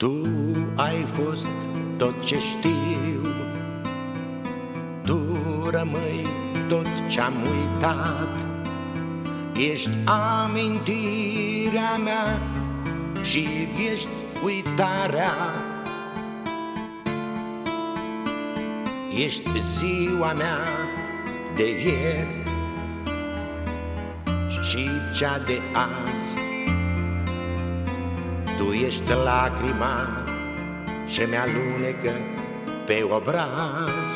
Tu ai fost tot ce știu. Tu rămâi tot ce-am uitat. Ești amintirea mea Și ești uitarea. Ești ziua mea de ieri Și cea de azi tu ești lacrima ce mi-alunecă pe obraz.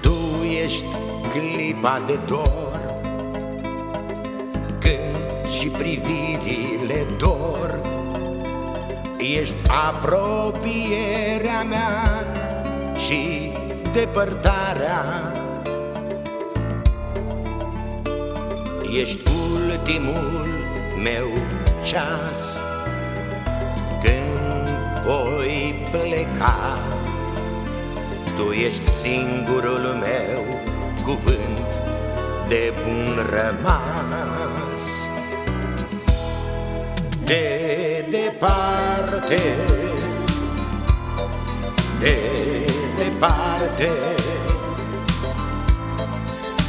Tu ești clipa de dor Când și privirile dor. Ești apropierea mea și depărtarea Ești ultimul meu ceas. Când voi pleca Tu ești singurul meu cuvânt de bun rămas. De departe, de departe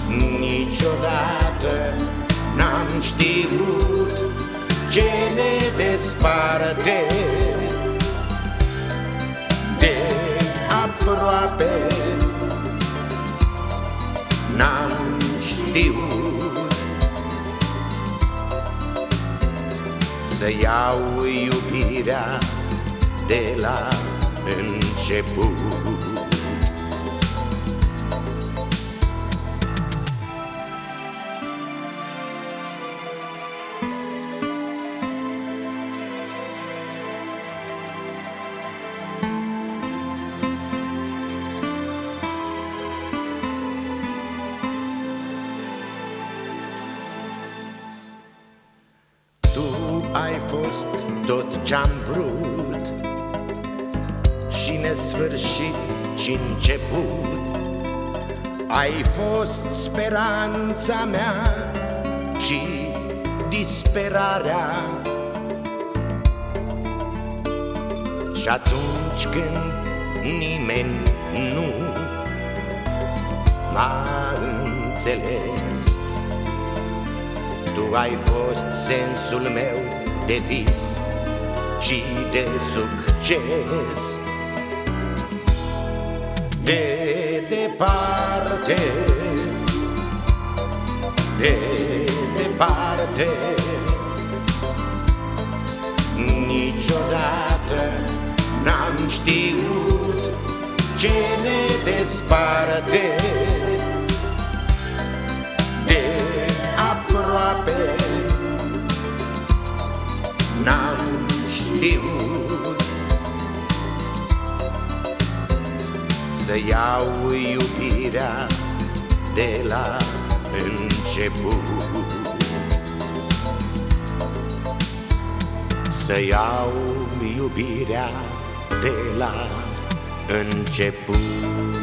Niciodată N-am știut ce ne desparte De aproape. N-am știut Să iau iubirea de la început fost tot ce-am vrut. Și nesfârșit și început Ai fost speranța mea și disperarea. Și atunci când nimeni nu m-a înțeles Tu ai fost sensul meu de vis și de succes. De departe, de departe Niciodată n-am știut ce ne desparte n-am știut. Să iau iubirea de la început. Să iau iubirea de la început